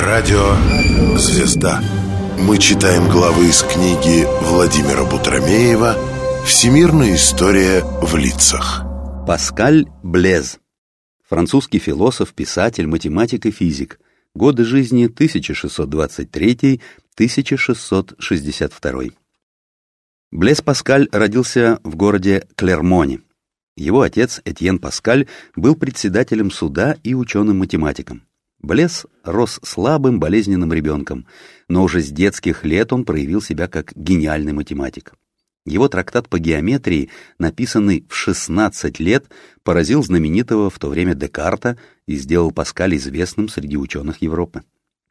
Радио «Звезда». Мы читаем главы из книги Владимира Бутромеева «Всемирная история в лицах». Паскаль Блез. Французский философ, писатель, математик и физик. Годы жизни 1623-1662. Блез Паскаль родился в городе Клермоне. Его отец, Этьен Паскаль, был председателем суда и ученым-математиком. Блес рос слабым, болезненным ребенком, но уже с детских лет он проявил себя как гениальный математик. Его трактат по геометрии, написанный в 16 лет, поразил знаменитого в то время Декарта и сделал Паскаль известным среди ученых Европы.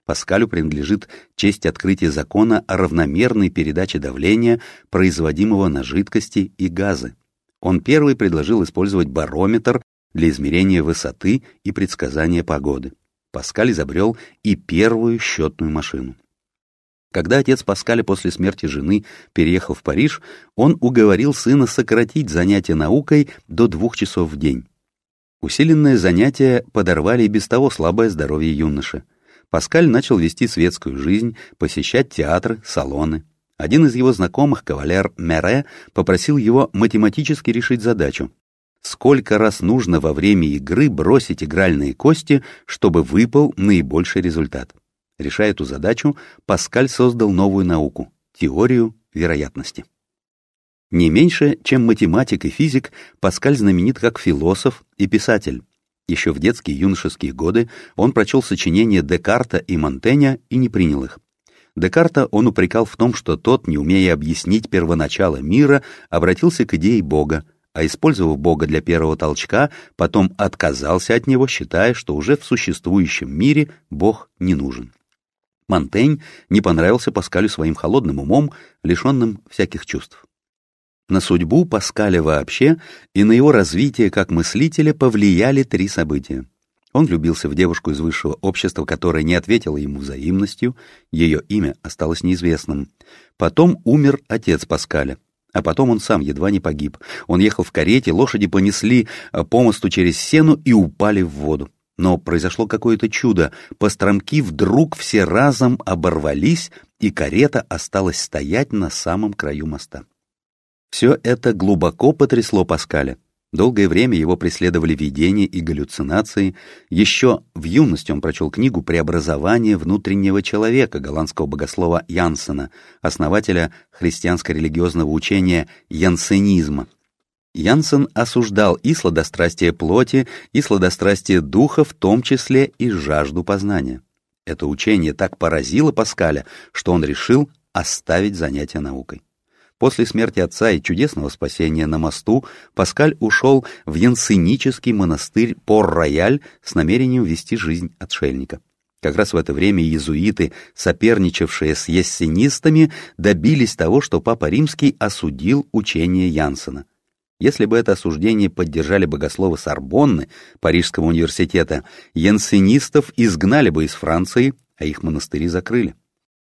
Паскалю принадлежит честь открытия закона о равномерной передаче давления, производимого на жидкости и газы. Он первый предложил использовать барометр для измерения высоты и предсказания погоды. Паскаль изобрел и первую счетную машину. Когда отец Паскаля после смерти жены переехал в Париж, он уговорил сына сократить занятия наукой до двух часов в день. Усиленные занятия подорвали и без того слабое здоровье юноши. Паскаль начал вести светскую жизнь, посещать театры, салоны. Один из его знакомых, кавалер Мере, попросил его математически решить задачу. Сколько раз нужно во время игры бросить игральные кости, чтобы выпал наибольший результат? Решая эту задачу, Паскаль создал новую науку — теорию вероятности. Не меньше, чем математик и физик, Паскаль знаменит как философ и писатель. Еще в детские и юношеские годы он прочел сочинения Декарта и Монтэня и не принял их. Декарта он упрекал в том, что тот, не умея объяснить первоначало мира, обратился к идее Бога, а использовав Бога для первого толчка, потом отказался от него, считая, что уже в существующем мире Бог не нужен. Монтень не понравился Паскалю своим холодным умом, лишенным всяких чувств. На судьбу Паскаля вообще и на его развитие как мыслителя повлияли три события. Он влюбился в девушку из высшего общества, которая не ответила ему взаимностью, ее имя осталось неизвестным. Потом умер отец Паскаля, а потом он сам едва не погиб. Он ехал в карете, лошади понесли э, по мосту через сену и упали в воду. Но произошло какое-то чудо. Постромки вдруг все разом оборвались, и карета осталась стоять на самом краю моста. Все это глубоко потрясло Паскаля. Долгое время его преследовали видения и галлюцинации. Еще в юности он прочел книгу «Преобразование внутреннего человека» голландского богослова Янсена, основателя христианско-религиозного учения янсенизма. Янсен осуждал и сладострастие плоти, и сладострастие духа, в том числе и жажду познания. Это учение так поразило Паскаля, что он решил оставить занятия наукой. После смерти отца и чудесного спасения на мосту Паскаль ушел в янсенический монастырь Пор-Рояль с намерением вести жизнь отшельника. Как раз в это время иезуиты, соперничавшие с ессенистами, добились того, что Папа Римский осудил учение Янсена. Если бы это осуждение поддержали богословы Сорбонны, Парижского университета, янсенистов изгнали бы из Франции, а их монастыри закрыли.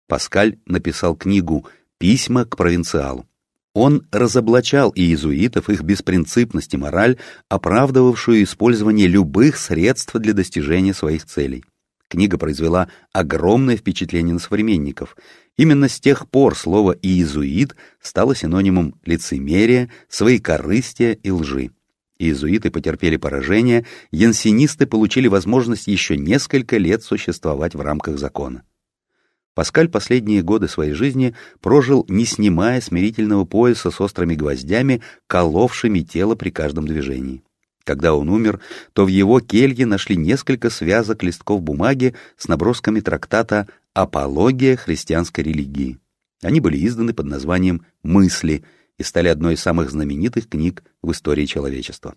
Паскаль написал книгу письма к провинциалу. Он разоблачал иезуитов, их беспринципность и мораль, оправдывавшую использование любых средств для достижения своих целей. Книга произвела огромное впечатление на современников. Именно с тех пор слово «иезуит» стало синонимом лицемерия, своекорыстия и лжи. Иезуиты потерпели поражение, янсинисты получили возможность еще несколько лет существовать в рамках закона. Паскаль последние годы своей жизни прожил, не снимая смирительного пояса с острыми гвоздями, коловшими тело при каждом движении. Когда он умер, то в его келье нашли несколько связок листков бумаги с набросками трактата «Апология христианской религии». Они были изданы под названием «Мысли» и стали одной из самых знаменитых книг в истории человечества.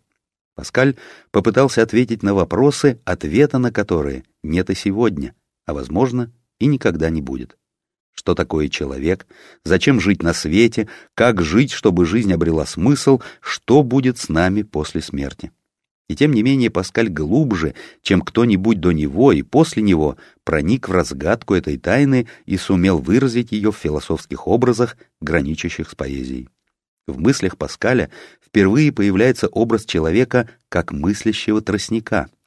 Паскаль попытался ответить на вопросы, ответа на которые нет и сегодня, а, возможно, и никогда не будет. Что такое человек? Зачем жить на свете? Как жить, чтобы жизнь обрела смысл? Что будет с нами после смерти? И тем не менее Паскаль глубже, чем кто-нибудь до него и после него, проник в разгадку этой тайны и сумел выразить ее в философских образах, граничащих с поэзией. В мыслях Паскаля впервые появляется образ человека как мыслящего тростника —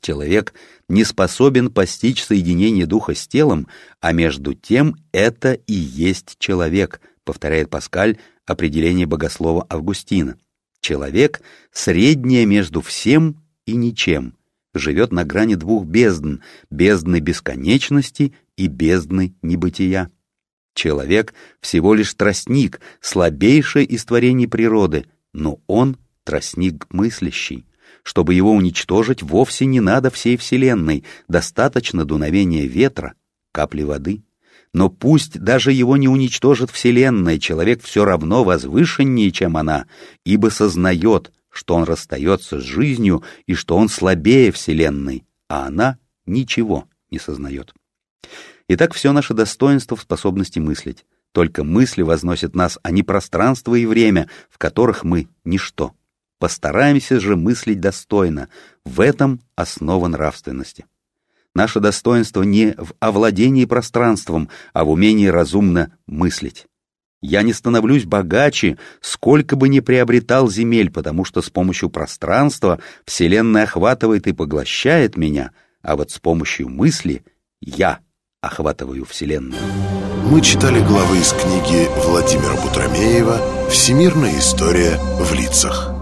Человек не способен постичь соединение духа с телом, а между тем это и есть человек, повторяет Паскаль определение богослова Августина. Человек — среднее между всем и ничем, живет на грани двух бездн — бездны бесконечности и бездны небытия. Человек — всего лишь тростник, слабейшее из творений природы, но он — тростник мыслящий. Чтобы его уничтожить, вовсе не надо всей Вселенной, достаточно дуновения ветра, капли воды. Но пусть даже его не уничтожит Вселенная, человек все равно возвышеннее, чем она, ибо сознает, что он расстается с жизнью и что он слабее Вселенной, а она ничего не сознает. Итак, все наше достоинство в способности мыслить. Только мысли возносят нас, а не пространство и время, в которых мы — ничто. Постараемся же мыслить достойно. В этом основа нравственности. Наше достоинство не в овладении пространством, а в умении разумно мыслить. Я не становлюсь богаче, сколько бы ни приобретал земель, потому что с помощью пространства Вселенная охватывает и поглощает меня, а вот с помощью мысли я охватываю Вселенную. Мы читали главы из книги Владимира Бутромеева «Всемирная история в лицах».